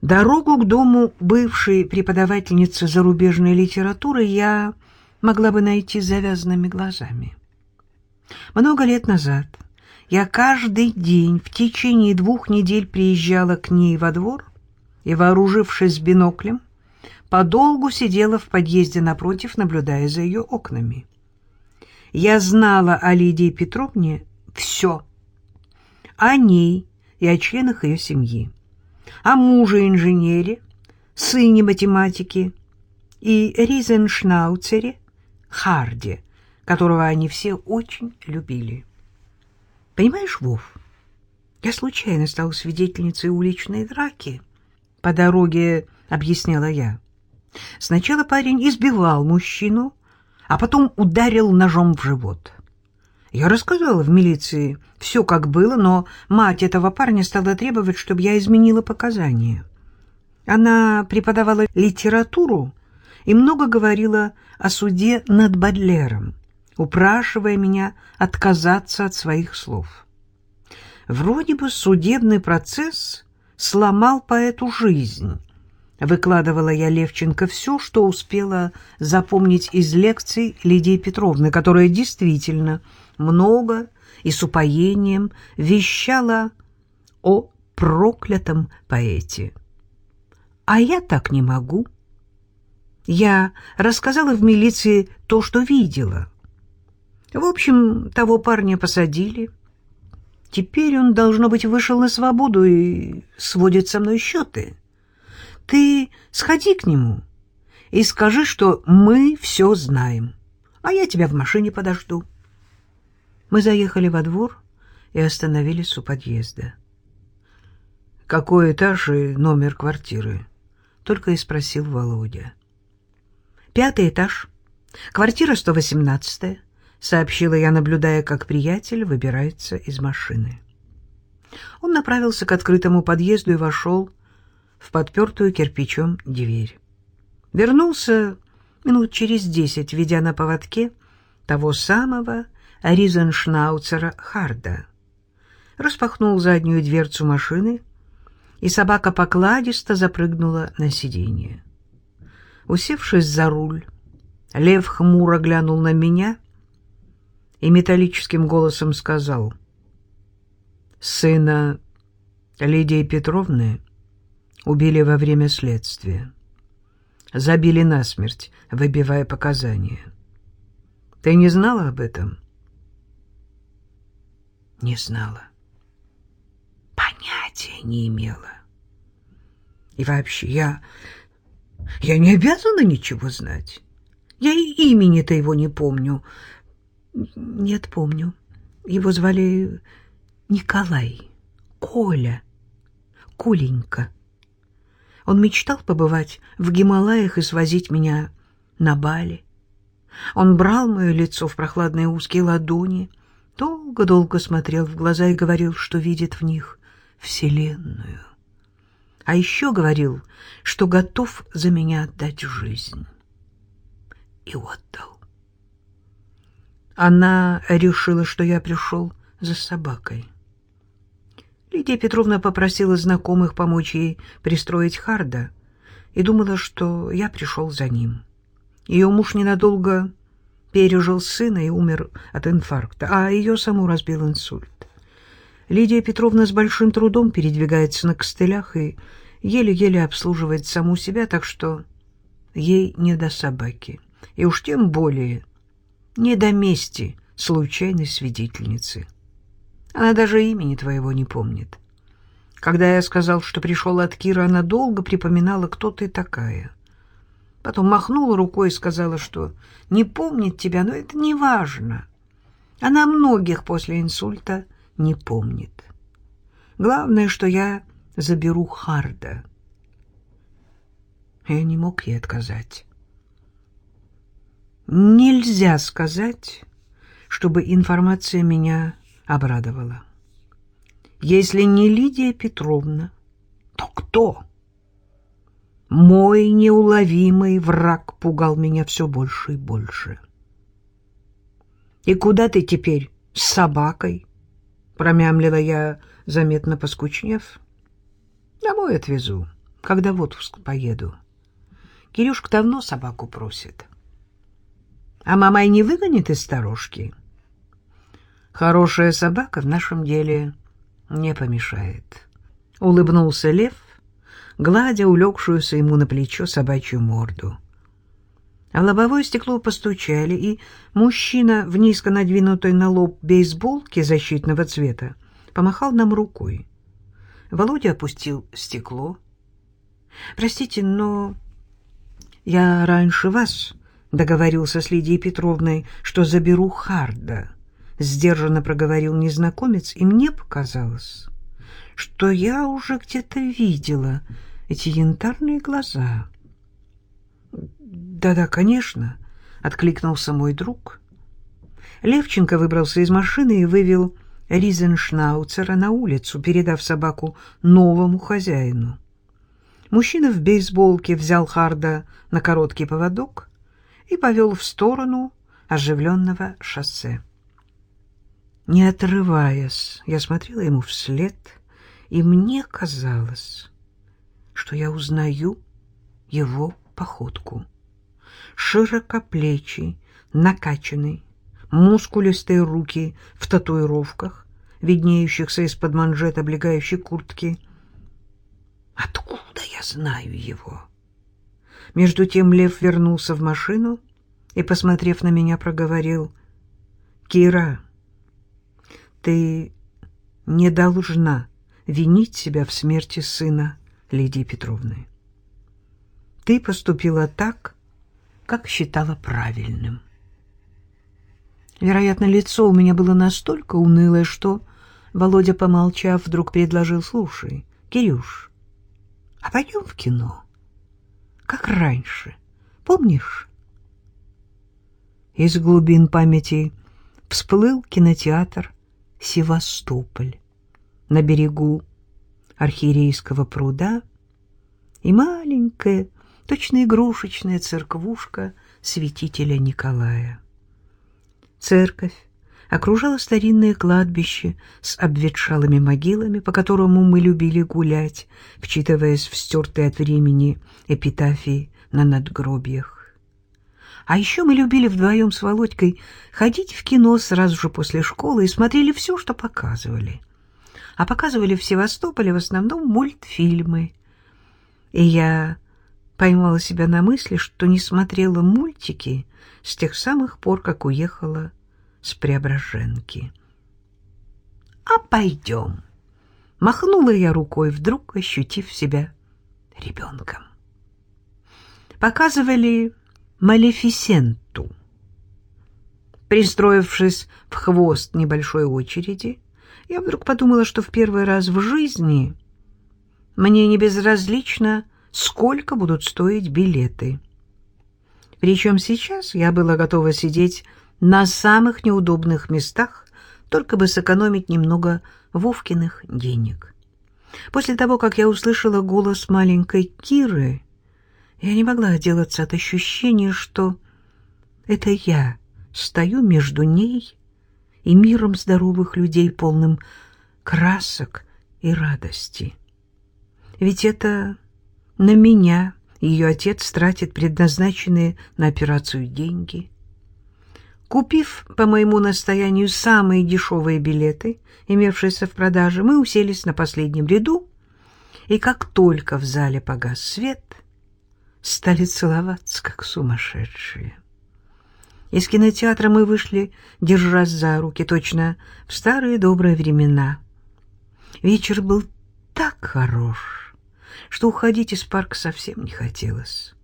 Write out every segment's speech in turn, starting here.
Дорогу к дому бывшей преподавательницы зарубежной литературы я могла бы найти завязанными глазами. Много лет назад я каждый день в течение двух недель приезжала к ней во двор и, вооружившись биноклем, подолгу сидела в подъезде напротив, наблюдая за ее окнами. Я знала о Лидии Петровне все. О ней и о членах ее семьи о муже-инженере, сыне математики и Ризеншнауцере Харде, которого они все очень любили. Понимаешь, Вов, я случайно стала свидетельницей уличной драки. По дороге объясняла я. Сначала парень избивал мужчину, а потом ударил ножом в живот. Я рассказала в милиции все, как было, но мать этого парня стала требовать, чтобы я изменила показания. Она преподавала литературу и много говорила о суде над Бадлером, упрашивая меня отказаться от своих слов. Вроде бы судебный процесс сломал поэту жизнь. Выкладывала я Левченко все, что успела запомнить из лекций Лидии Петровны, которая действительно много и с упоением вещала о проклятом поэте. А я так не могу. Я рассказала в милиции то, что видела. В общем, того парня посадили. Теперь он, должно быть, вышел на свободу и сводит со мной счеты. Ты сходи к нему и скажи, что мы все знаем, а я тебя в машине подожду. Мы заехали во двор и остановились у подъезда. «Какой этаж и номер квартиры?» — только и спросил Володя. «Пятый этаж. Квартира 118-я», — сообщила я, наблюдая, как приятель выбирается из машины. Он направился к открытому подъезду и вошел в подпертую кирпичом дверь. Вернулся минут через десять, ведя на поводке того самого Ризеншнауцера Харда. Распахнул заднюю дверцу машины, и собака покладисто запрыгнула на сиденье. Усевшись за руль, лев хмуро глянул на меня и металлическим голосом сказал «Сына Лидии Петровны убили во время следствия. Забили насмерть, выбивая показания. Ты не знала об этом?» Не знала. Понятия не имела. И вообще, я... Я не обязана ничего знать. Я и имени-то его не помню. Нет, помню. Его звали Николай. Коля. Коленька. Он мечтал побывать в Гималаях и свозить меня на Бали. Он брал мое лицо в прохладные узкие ладони, долго-долго смотрел в глаза и говорил, что видит в них Вселенную. А еще говорил, что готов за меня отдать жизнь. И отдал. Она решила, что я пришел за собакой. Лидия Петровна попросила знакомых помочь ей пристроить Харда и думала, что я пришел за ним. Ее муж ненадолго пережил сына и умер от инфаркта, а ее саму разбил инсульт. Лидия Петровна с большим трудом передвигается на костылях и еле-еле обслуживает саму себя, так что ей не до собаки, и уж тем более не до мести случайной свидетельницы. Она даже имени твоего не помнит. Когда я сказал, что пришел от Кира, она долго припоминала, кто ты такая. Потом махнула рукой и сказала, что не помнит тебя, но это не важно. Она многих после инсульта не помнит. Главное, что я заберу Харда. Я не мог ей отказать. Нельзя сказать, чтобы информация меня обрадовала. Если не Лидия Петровна, то кто? Мой неуловимый враг пугал меня все больше и больше. «И куда ты теперь с собакой?» — промямлила я, заметно поскучнев. «Домой отвезу. когда в отпуск поеду. Кирюшка давно собаку просит. А мама и не выгонит из сторожки. Хорошая собака в нашем деле не помешает. Улыбнулся лев, гладя улегшуюся ему на плечо собачью морду. А лобовое стекло постучали, и мужчина в низко надвинутой на лоб бейсболке защитного цвета помахал нам рукой. Володя опустил стекло. «Простите, но я раньше вас договорился с Лидией Петровной, что заберу Харда», — сдержанно проговорил незнакомец, и мне показалось, что я уже где-то видела эти янтарные глаза. «Да-да, конечно», — откликнулся мой друг. Левченко выбрался из машины и вывел Ризеншнауцера на улицу, передав собаку новому хозяину. Мужчина в бейсболке взял Харда на короткий поводок и повел в сторону оживленного шоссе. Не отрываясь, я смотрела ему вслед, и мне казалось, что я узнаю его походку. Широкоплечий, накачанный, мускулистые руки в татуировках, виднеющихся из-под манжет облегающей куртки. Откуда я знаю его? Между тем Лев вернулся в машину и, посмотрев на меня, проговорил. «Кира, ты не должна винить себя в смерти сына Лидии Петровны. Ты поступила так, как считала правильным. Вероятно, лицо у меня было настолько унылое, что Володя, помолчав, вдруг предложил, «Слушай, Кирюш, а пойдем в кино? Как раньше, помнишь?» Из глубин памяти всплыл кинотеатр «Севастополь» на берегу архиерейского пруда и маленькая, точно игрушечная церквушка святителя Николая. Церковь окружала старинное кладбище с обветшалыми могилами, по которому мы любили гулять, вчитываясь в стертые от времени эпитафии на надгробиях. А еще мы любили вдвоем с Володькой ходить в кино сразу же после школы и смотрели все, что показывали. А показывали в Севастополе в основном мультфильмы. И я поймала себя на мысли, что не смотрела мультики с тех самых пор, как уехала с Преображенки. «А пойдем!» — махнула я рукой, вдруг ощутив себя ребенком. Показывали Малефисенту. Пристроившись в хвост небольшой очереди, я вдруг подумала, что в первый раз в жизни мне не безразлично, сколько будут стоить билеты. Причем сейчас я была готова сидеть на самых неудобных местах, только бы сэкономить немного Вовкиных денег. После того, как я услышала голос маленькой Киры, я не могла отделаться от ощущения, что это я стою между ней и миром здоровых людей, полным красок и радости. Ведь это на меня ее отец тратит предназначенные на операцию деньги. Купив по моему настоянию самые дешевые билеты, имевшиеся в продаже, мы уселись на последнем ряду, и как только в зале погас свет, стали целоваться, как сумасшедшие. Из кинотеатра мы вышли, держась за руки, точно в старые добрые времена. Вечер был так хорош, что уходить из парка совсем не хотелось.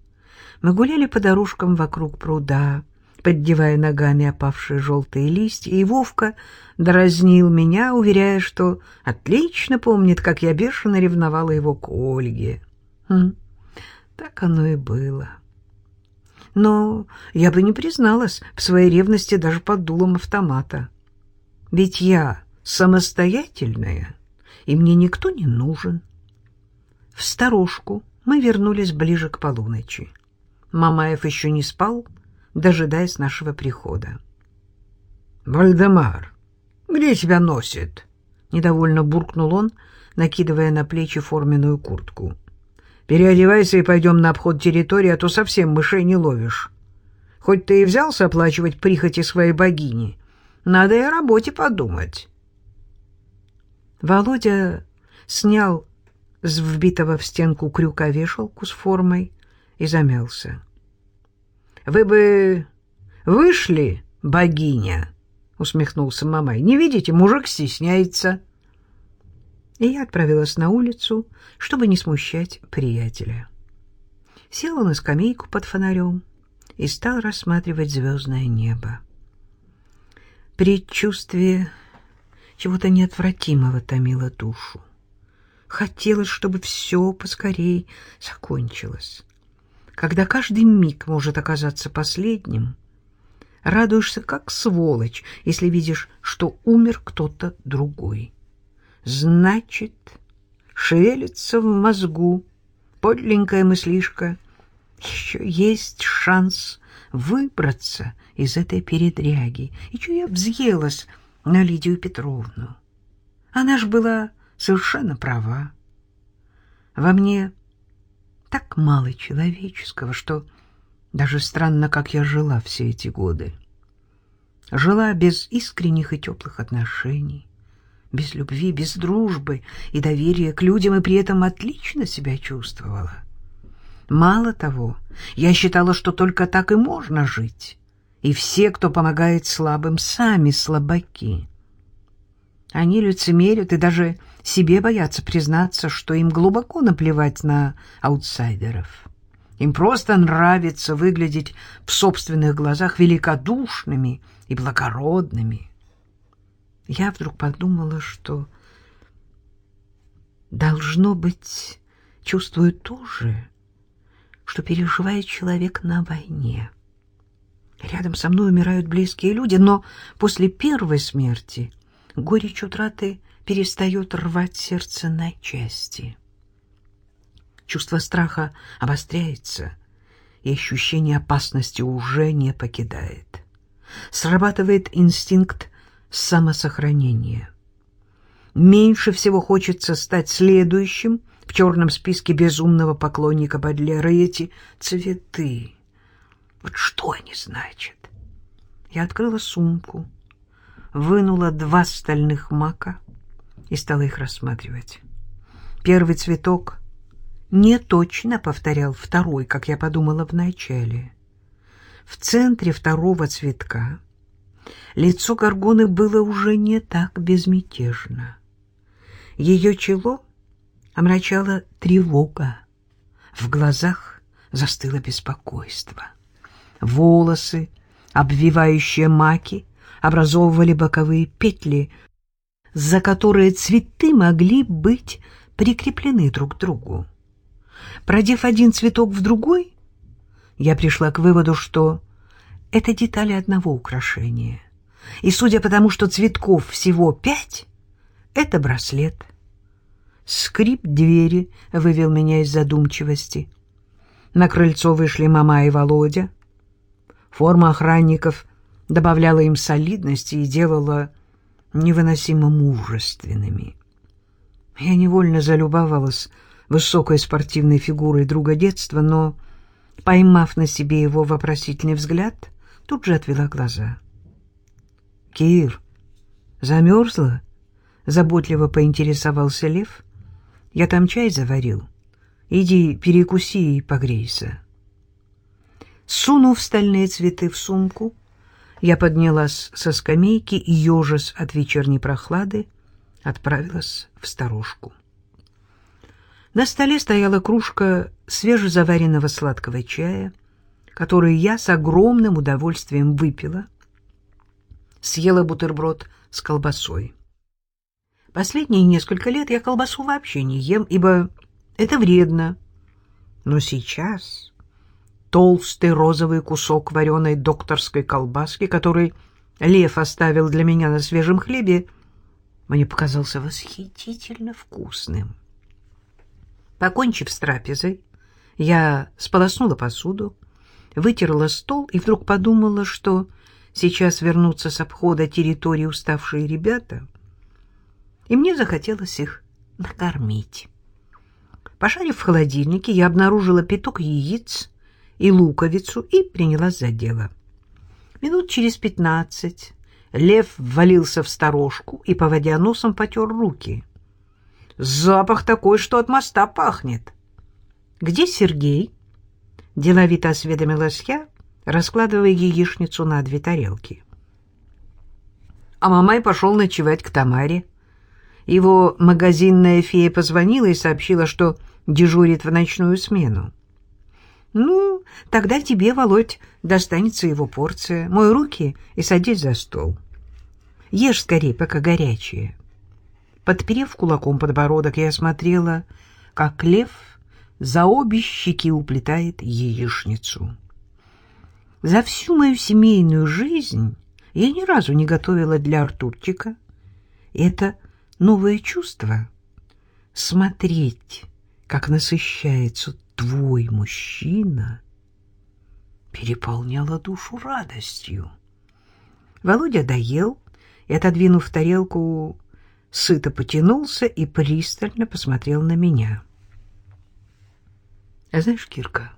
Мы гуляли по дорожкам вокруг пруда, поддевая ногами опавшие желтые листья, и Вовка дразнил меня, уверяя, что отлично помнит, как я бешено ревновала его к Ольге. Хм, так оно и было. Но я бы не призналась в своей ревности даже под дулом автомата. Ведь я самостоятельная, и мне никто не нужен. В сторожку мы вернулись ближе к полуночи. Мамаев еще не спал, дожидаясь нашего прихода. — Вальдемар, где тебя носит? — недовольно буркнул он, накидывая на плечи форменную куртку. Переодевайся и пойдем на обход территории, а то совсем мышей не ловишь. Хоть ты и взялся оплачивать прихоти своей богини, надо и о работе подумать. Володя снял с вбитого в стенку крюка вешалку с формой и замялся. — Вы бы вышли, богиня, — усмехнулся Мамай. — Не видите, мужик стесняется. И я отправилась на улицу, чтобы не смущать приятеля. Села на скамейку под фонарем и стал рассматривать звездное небо. Предчувствие чего-то неотвратимого томило душу. Хотелось, чтобы все поскорей закончилось. Когда каждый миг может оказаться последним, радуешься как сволочь, если видишь, что умер кто-то другой. Значит, шевелится в мозгу подленькая мыслишка, еще есть шанс выбраться из этой передряги. И что я взъелась на Лидию Петровну? Она ж была совершенно права. Во мне так мало человеческого, что даже странно, как я жила все эти годы. Жила без искренних и теплых отношений, без любви, без дружбы и доверия к людям, и при этом отлично себя чувствовала. Мало того, я считала, что только так и можно жить, и все, кто помогает слабым, сами слабаки. Они лицемерят и даже себе боятся признаться, что им глубоко наплевать на аутсайдеров. Им просто нравится выглядеть в собственных глазах великодушными и благородными. Я вдруг подумала, что должно быть, чувствую то же, что переживает человек на войне. Рядом со мной умирают близкие люди, но после первой смерти — горечь утраты перестает рвать сердце на части. Чувство страха обостряется, и ощущение опасности уже не покидает. Срабатывает инстинкт самосохранения. Меньше всего хочется стать следующим в черном списке безумного поклонника Бадлера. И эти цветы, вот что они значат? Я открыла сумку, вынула два стальных мака и стала их рассматривать. Первый цветок не точно повторял второй, как я подумала вначале. В центре второго цветка лицо горгоны было уже не так безмятежно. Ее чело омрачала тревога, в глазах застыло беспокойство. Волосы, обвивающие маки, образовывали боковые петли, за которые цветы могли быть прикреплены друг к другу. Продев один цветок в другой, я пришла к выводу, что это детали одного украшения. И судя по тому, что цветков всего пять, это браслет. Скрип двери вывел меня из задумчивости. На крыльцо вышли мама и Володя. Форма охранников добавляла им солидности и делала невыносимо мужественными. Я невольно залюбовалась высокой спортивной фигурой друга детства, но, поймав на себе его вопросительный взгляд, тут же отвела глаза. — Кир, замерзла? — заботливо поинтересовался Лев. — Я там чай заварил. Иди перекуси и погрейся. Сунув стальные цветы в сумку, я поднялась со скамейки и, ежась от вечерней прохлады, отправилась в сторожку. На столе стояла кружка свежезаваренного сладкого чая, который я с огромным удовольствием выпила, съела бутерброд с колбасой. Последние несколько лет я колбасу вообще не ем, ибо это вредно. Но сейчас толстый розовый кусок вареной докторской колбаски, который Лев оставил для меня на свежем хлебе, мне показался восхитительно вкусным. Покончив с трапезой, я сполоснула посуду, вытерла стол и вдруг подумала, что сейчас вернутся с обхода территории уставшие ребята, и мне захотелось их накормить. Пошарив в холодильнике, я обнаружила пяток яиц и луковицу и принялась за дело. Минут через пятнадцать лев ввалился в сторожку и, поводя носом, потер руки. Запах такой, что от моста пахнет. «Где Сергей?» — деловито осведомилась я, раскладывая яичницу на две тарелки. А Мамай пошел ночевать к Тамаре. Его магазинная фея позвонила и сообщила, что дежурит в ночную смену. «Ну, тогда тебе, Володь, достанется его порция. Мой руки и садись за стол. Ешь скорее, пока горячие». Подперев кулаком подбородок, я смотрела, как лев за обе щеки уплетает яичницу. За всю мою семейную жизнь я ни разу не готовила для Артурчика. Это новое чувство — смотреть, как насыщается твой мужчина, переполняло душу радостью. Володя доел и, отодвинув тарелку, сыто потянулся и пристально посмотрел на меня. А знаешь, Кирка,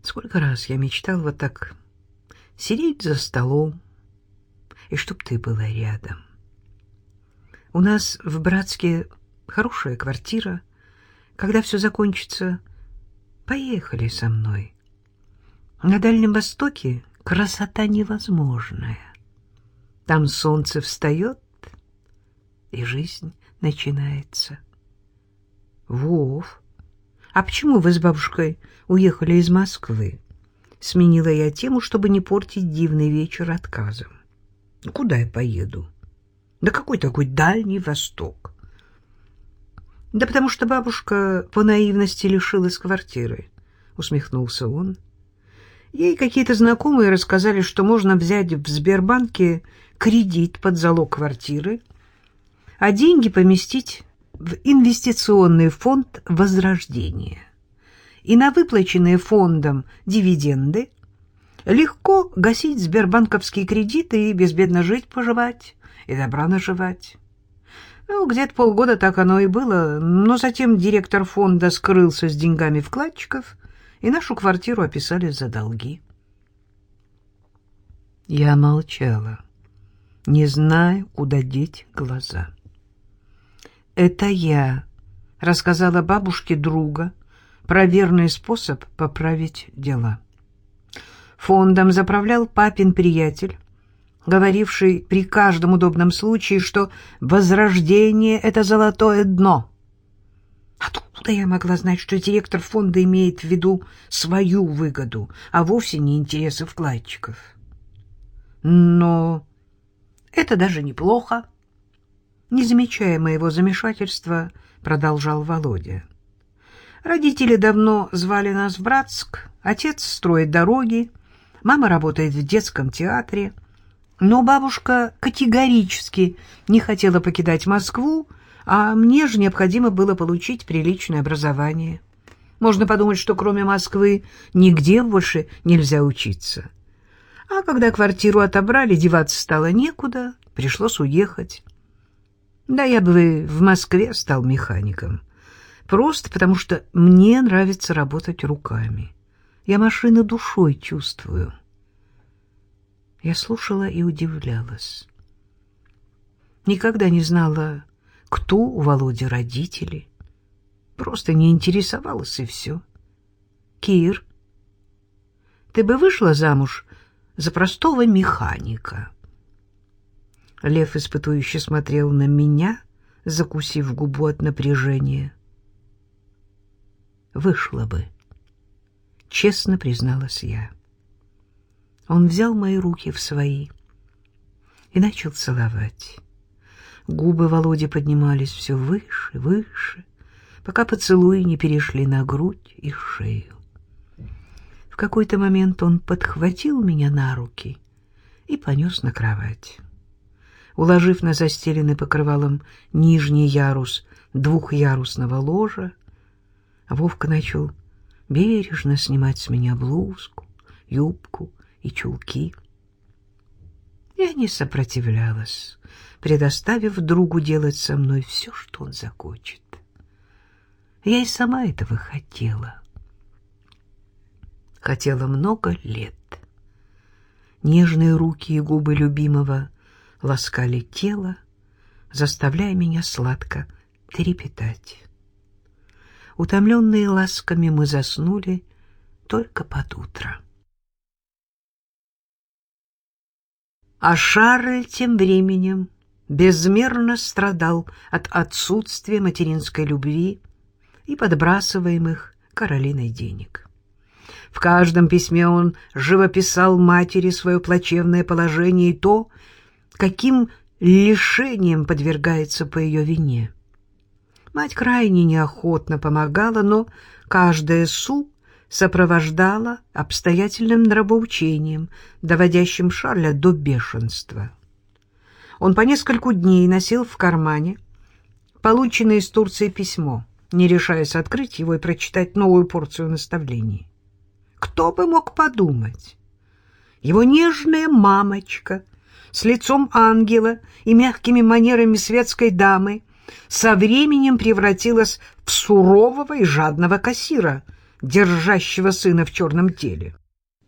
сколько раз я мечтал вот так сидеть за столом, и чтоб ты была рядом. У нас в Братске хорошая квартира. Когда все закончится, поехали со мной. На Дальнем Востоке красота невозможная. Там солнце встает, и жизнь начинается. Вов, а почему вы с бабушкой уехали из Москвы? Сменила я тему, чтобы не портить дивный вечер отказом. Ну, куда я поеду? Да какой такой Дальний Восток? Да потому что бабушка по наивности лишилась квартиры, усмехнулся он. Ей какие-то знакомые рассказали, что можно взять в Сбербанке кредит под залог квартиры, а деньги поместить в инвестиционный фонд «Возрождение». И на выплаченные фондом дивиденды легко гасить сбербанковские кредиты и безбедно жить-поживать и добра наживать. Ну, где-то полгода так оно и было, но затем директор фонда скрылся с деньгами вкладчиков, и нашу квартиру описали за долги. Я молчала, не зная, куда деть глаза. Это я рассказала бабушке друга про верный способ поправить дела. Фондом заправлял папин приятель, говоривший при каждом удобном случае, что возрождение — это золотое дно. Откуда я могла знать, что директор фонда имеет в виду свою выгоду, а вовсе не интересы вкладчиков? Но это даже неплохо. Не замечая моего замешательства, продолжал Володя. Родители давно звали нас в Братск, отец строит дороги, мама работает в детском театре, но бабушка категорически не хотела покидать Москву, а мне же необходимо было получить приличное образование. Можно подумать, что кроме Москвы нигде больше нельзя учиться. А когда квартиру отобрали, деваться стало некуда, пришлось уехать. Да я бы в Москве стал механиком. Просто потому что мне нравится работать руками. Я машину душой чувствую. Я слушала и удивлялась. Никогда не знала, кто у Володи родители. Просто не интересовалась, и все. Кир, ты бы вышла замуж за простого механика?» Лев испытующе смотрел на меня, закусив губу от напряжения. «Вышла бы», — честно призналась я. Он взял мои руки в свои и начал целовать. Губы Володи поднимались все выше, выше, пока поцелуи не перешли на грудь и шею. В какой-то момент он подхватил меня на руки и понес на кровать уложив на застеленный покрывалом нижний ярус двухъярусного ложа, Вовка начал бережно снимать с меня блузку, юбку и чулки. Я не сопротивлялась, предоставив другу делать со мной все, что он захочет. Я и сама этого хотела. Хотела много лет. Нежные руки и губы любимого ласкали тело, заставляя меня сладко трепетать. Утомленные ласками мы заснули только под утро. А Шарль тем временем безмерно страдал от отсутствия материнской любви и подбрасываемых Каролиной денег. В каждом письме он живописал матери свое плачевное положение и то, каким лишением подвергается по ее вине. Мать крайне неохотно помогала, но каждое су сопровождала обстоятельным нравоучением, доводящим Шарля до бешенства. Он по нескольку дней носил в кармане полученное из Турции письмо, не решаясь открыть его и прочитать новую порцию наставлений. Кто бы мог подумать? Его нежная мамочка с лицом ангела и мягкими манерами светской дамы со временем превратилась в сурового и жадного кассира, держащего сына в черном теле.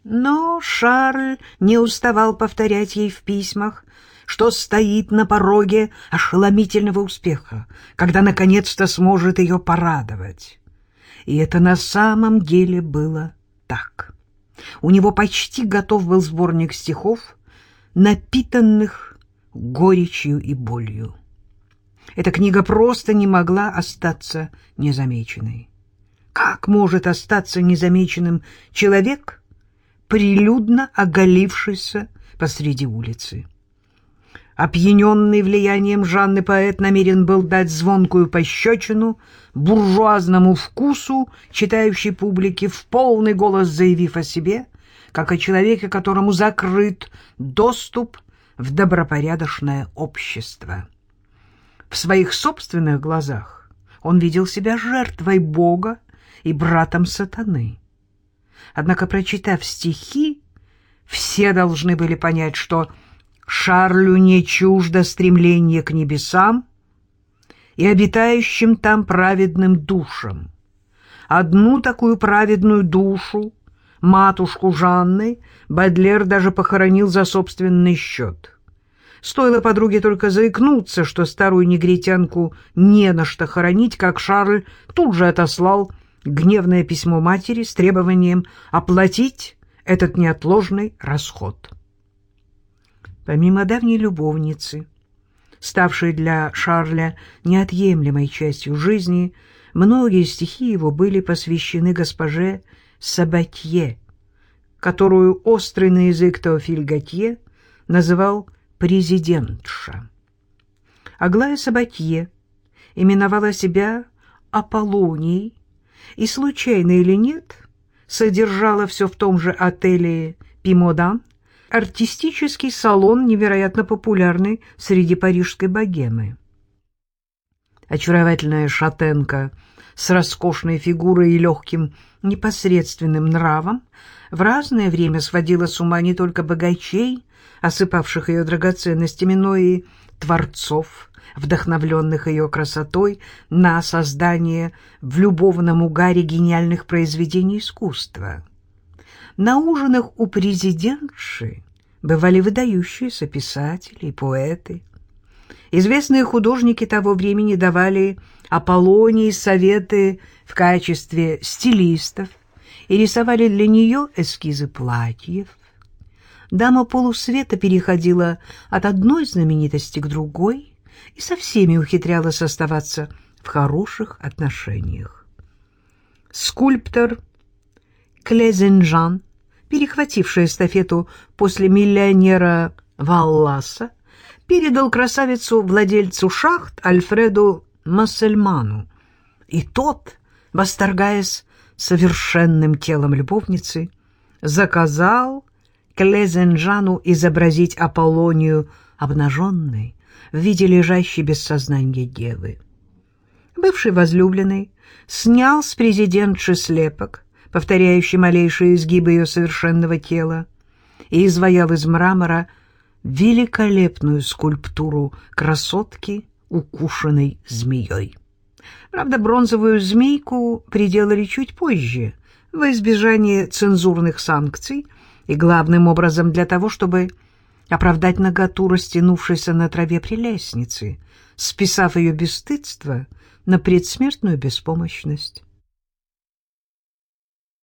Но Шарль не уставал повторять ей в письмах, что стоит на пороге ошеломительного успеха, когда наконец-то сможет ее порадовать. И это на самом деле было так. У него почти готов был сборник стихов, напитанных горечью и болью. Эта книга просто не могла остаться незамеченной. Как может остаться незамеченным человек, прилюдно оголившийся посреди улицы? Опьяненный влиянием Жанны поэт намерен был дать звонкую пощечину буржуазному вкусу читающей публике, в полный голос заявив о себе, как о человеке, которому закрыт доступ в добропорядочное общество. В своих собственных глазах он видел себя жертвой Бога и братом сатаны. Однако, прочитав стихи, все должны были понять, что Шарлю не чуждо стремление к небесам и обитающим там праведным душам. Одну такую праведную душу, матушку Жанны, Бадлер даже похоронил за собственный счет. Стоило подруге только заикнуться, что старую негритянку не на что хоронить, как Шарль тут же отослал гневное письмо матери с требованием оплатить этот неотложный расход. Помимо давней любовницы, ставшей для Шарля неотъемлемой частью жизни, многие стихи его были посвящены госпоже Сабатье, которую острый на язык Теофиль Готье называл «президентша». Аглая Сабатье именовала себя Аполлонией и, случайно или нет, содержала все в том же отеле «Пимодан» артистический салон, невероятно популярный среди парижской богемы. Очаровательная шатенка с роскошной фигурой и легким непосредственным нравом в разное время сводила с ума не только богачей, осыпавших ее драгоценностями, но и творцов, вдохновленных ее красотой на создание в любовном угаре гениальных произведений искусства. На ужинах у президентши бывали выдающиеся писатели и поэты. Известные художники того времени давали Аполлонии советы в качестве стилистов и рисовали для нее эскизы платьев. Дама полусвета переходила от одной знаменитости к другой и со всеми ухитрялась оставаться в хороших отношениях. Скульптор Клезенжан, перехвативший эстафету после миллионера Валласа, передал красавицу владельцу шахт Альфреду Массельману, и тот, восторгаясь совершенным телом любовницы, заказал Клезенжану изобразить Аполлонию обнаженной в виде лежащей без сознания девы. Бывший возлюбленный снял с президентши слепок, повторяющий малейшие изгибы ее совершенного тела, и изваял из мрамора великолепную скульптуру красотки, укушенной змеей. Правда, бронзовую змейку приделали чуть позже, во избежание цензурных санкций и главным образом для того, чтобы оправдать наготу, растянувшейся на траве прелестницы, списав ее бесстыдство на предсмертную беспомощность.